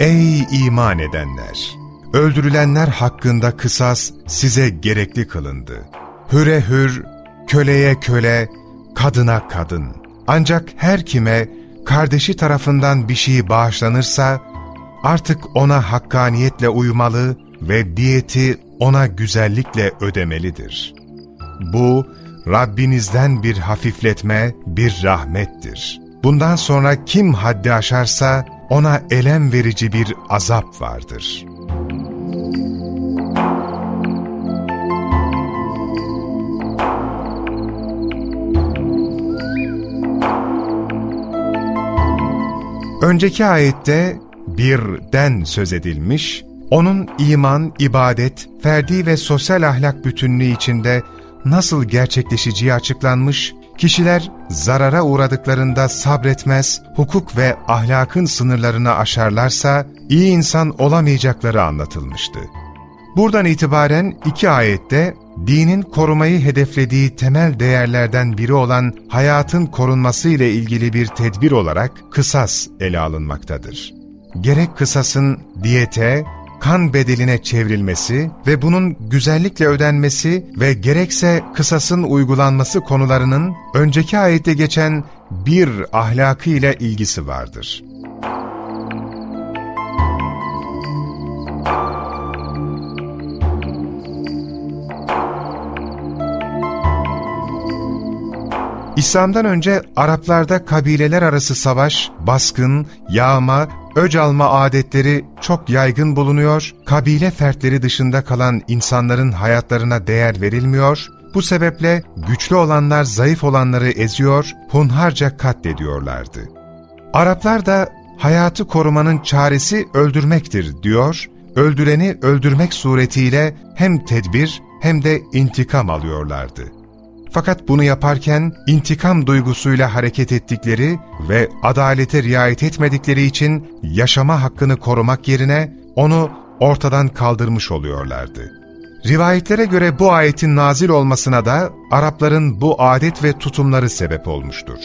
Ey iman edenler! Öldürülenler hakkında kısas size gerekli kılındı. Hüre hür, köleye köle, kadına kadın. Ancak her kime kardeşi tarafından bir şey bağışlanırsa, artık ona hakkaniyetle uymalı ve diyeti ona güzellikle ödemelidir. Bu, Rabbinizden bir hafifletme, bir rahmettir. Bundan sonra kim haddi aşarsa, ona elem verici bir azap vardır. Önceki ayette birden söz edilmiş, onun iman, ibadet, ferdi ve sosyal ahlak bütünlüğü içinde nasıl gerçekleşeceği açıklanmış Kişiler zarara uğradıklarında sabretmez, hukuk ve ahlakın sınırlarını aşarlarsa iyi insan olamayacakları anlatılmıştı. Buradan itibaren iki ayette dinin korumayı hedeflediği temel değerlerden biri olan hayatın korunması ile ilgili bir tedbir olarak kısas ele alınmaktadır. Gerek kısasın diyete, kan bedeline çevrilmesi ve bunun güzellikle ödenmesi ve gerekse kısasın uygulanması konularının önceki ayette geçen bir ahlakı ile ilgisi vardır. İslam'dan önce Araplarda kabileler arası savaş, baskın, yağma öc alma adetleri çok yaygın bulunuyor, kabile fertleri dışında kalan insanların hayatlarına değer verilmiyor, bu sebeple güçlü olanlar zayıf olanları eziyor, hunharca katlediyorlardı. Araplar da hayatı korumanın çaresi öldürmektir diyor, öldüreni öldürmek suretiyle hem tedbir hem de intikam alıyorlardı. Fakat bunu yaparken intikam duygusuyla hareket ettikleri ve adalete riayet etmedikleri için yaşama hakkını korumak yerine onu ortadan kaldırmış oluyorlardı. Rivayetlere göre bu ayetin nazil olmasına da Arapların bu adet ve tutumları sebep olmuştur.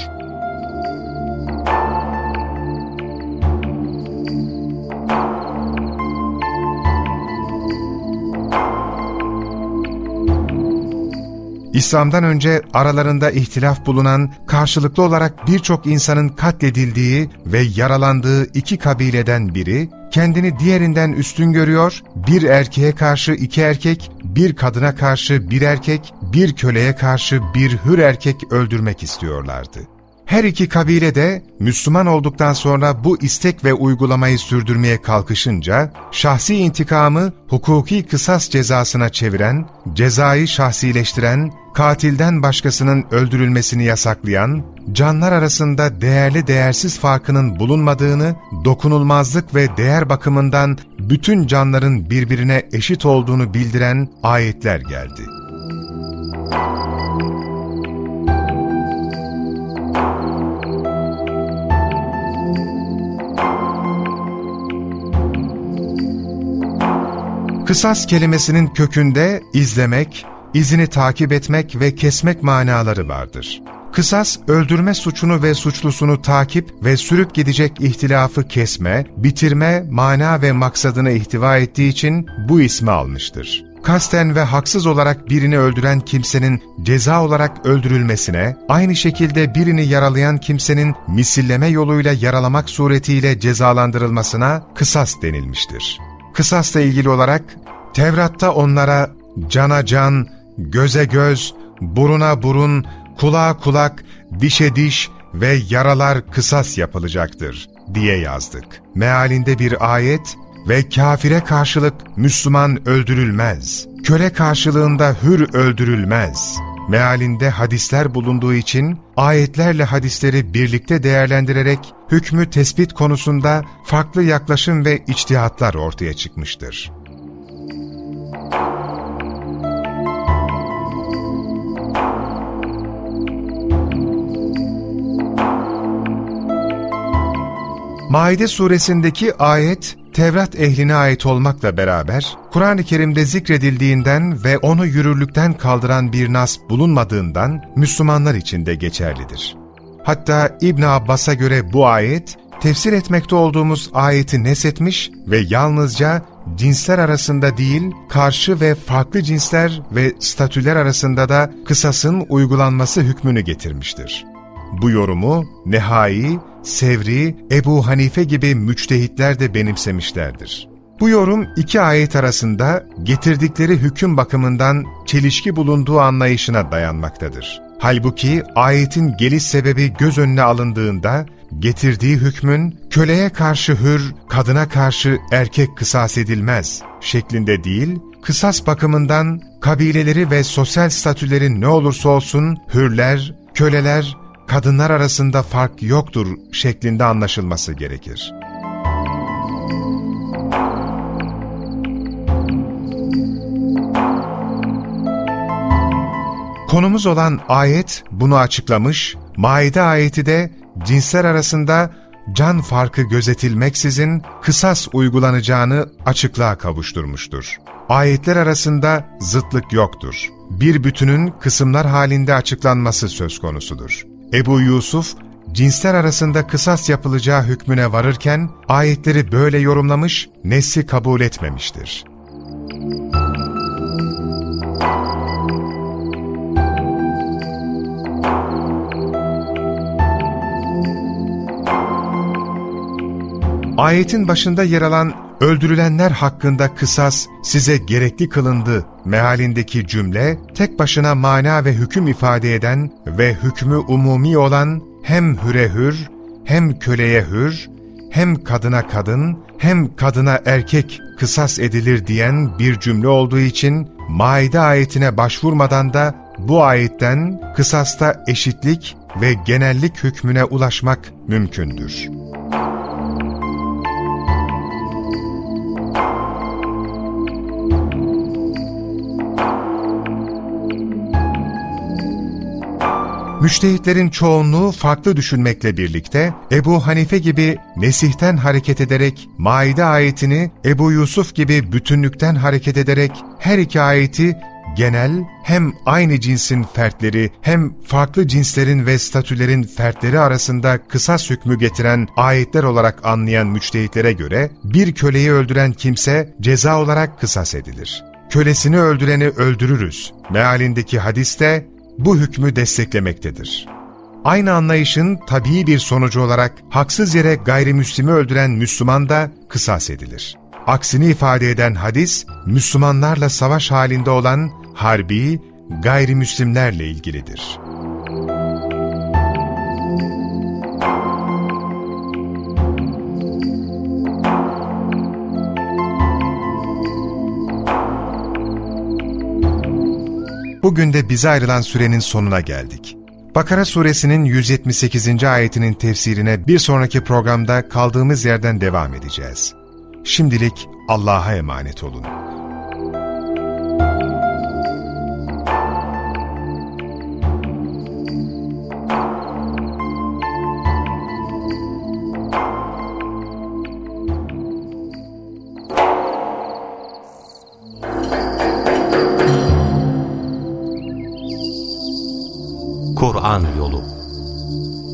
İslam'dan önce aralarında ihtilaf bulunan, karşılıklı olarak birçok insanın katledildiği ve yaralandığı iki kabileden biri, kendini diğerinden üstün görüyor, bir erkeğe karşı iki erkek, bir kadına karşı bir erkek, bir köleye karşı bir hür erkek öldürmek istiyorlardı. Her iki kabile de Müslüman olduktan sonra bu istek ve uygulamayı sürdürmeye kalkışınca, şahsi intikamı hukuki kısas cezasına çeviren, cezayı şahsileştiren, katilden başkasının öldürülmesini yasaklayan, canlar arasında değerli değersiz farkının bulunmadığını, dokunulmazlık ve değer bakımından bütün canların birbirine eşit olduğunu bildiren ayetler geldi. Kısas kelimesinin kökünde izlemek, izini takip etmek ve kesmek manaları vardır. Kısas, öldürme suçunu ve suçlusunu takip ve sürüp gidecek ihtilafı kesme, bitirme, mana ve maksadını ihtiva ettiği için bu ismi almıştır. Kasten ve haksız olarak birini öldüren kimsenin ceza olarak öldürülmesine, aynı şekilde birini yaralayan kimsenin misilleme yoluyla yaralamak suretiyle cezalandırılmasına kısas denilmiştir. Kısasla ilgili olarak Tevrat'ta onlara cana can, göze göz, buruna burun, kulağa kulak, dişe diş ve yaralar kısas yapılacaktır diye yazdık. Mealinde bir ayet ve kafire karşılık Müslüman öldürülmez, köle karşılığında hür öldürülmez. Mealinde hadisler bulunduğu için ayetlerle hadisleri birlikte değerlendirerek hükmü tespit konusunda farklı yaklaşım ve içtihatlar ortaya çıkmıştır. Maide suresindeki ayet, Tevrat ehline ait olmakla beraber, Kur'an-ı Kerim'de zikredildiğinden ve onu yürürlükten kaldıran bir nas bulunmadığından Müslümanlar için de geçerlidir. Hatta İbn Abbas'a göre bu ayet, tefsir etmekte olduğumuz ayeti nesetmiş ve yalnızca cinsler arasında değil, karşı ve farklı cinsler ve statüler arasında da kısasın uygulanması hükmünü getirmiştir. Bu yorumu Nehai, Sevri, Ebu Hanife gibi müçtehitler de benimsemişlerdir. Bu yorum iki ayet arasında getirdikleri hüküm bakımından çelişki bulunduğu anlayışına dayanmaktadır. Halbuki ayetin geliş sebebi göz önüne alındığında getirdiği hükmün köleye karşı hür, kadına karşı erkek kısas edilmez şeklinde değil, kısas bakımından kabileleri ve sosyal statülerin ne olursa olsun hürler, köleler kadınlar arasında fark yoktur şeklinde anlaşılması gerekir. Konumuz olan ayet bunu açıklamış, Maide ayeti de cinsler arasında can farkı gözetilmeksizin kısas uygulanacağını açıklığa kavuşturmuştur. Ayetler arasında zıtlık yoktur. Bir bütünün kısımlar halinde açıklanması söz konusudur. Ebu Yusuf, cinsler arasında kısas yapılacağı hükmüne varırken ayetleri böyle yorumlamış, nesli kabul etmemiştir. Ayetin başında yer alan öldürülenler hakkında kısas size gerekli kılındı mealindeki cümle tek başına mana ve hüküm ifade eden ve hükmü umumi olan hem hüre hür, hem köleye hür, hem kadına kadın, hem kadına erkek kısas edilir diyen bir cümle olduğu için Maide ayetine başvurmadan da bu ayetten kısasta eşitlik ve genellik hükmüne ulaşmak mümkündür. Müştehitlerin çoğunluğu farklı düşünmekle birlikte Ebu Hanife gibi nesihten hareket ederek Maide ayetini Ebu Yusuf gibi bütünlükten hareket ederek her iki ayeti genel hem aynı cinsin fertleri hem farklı cinslerin ve statülerin fertleri arasında kısas hükmü getiren ayetler olarak anlayan müçtehitlere göre bir köleyi öldüren kimse ceza olarak kısas edilir. Kölesini öldüreni öldürürüz. Mealindeki hadiste bu hükmü desteklemektedir. Aynı anlayışın tabii bir sonucu olarak haksız yere gayrimüslimi öldüren Müslüman da kısas edilir. Aksini ifade eden hadis, Müslümanlarla savaş halinde olan harbi, gayrimüslimlerle ilgilidir. Bugün de bize ayrılan sürenin sonuna geldik. Bakara suresinin 178. ayetinin tefsirine bir sonraki programda kaldığımız yerden devam edeceğiz. Şimdilik Allah'a emanet olun.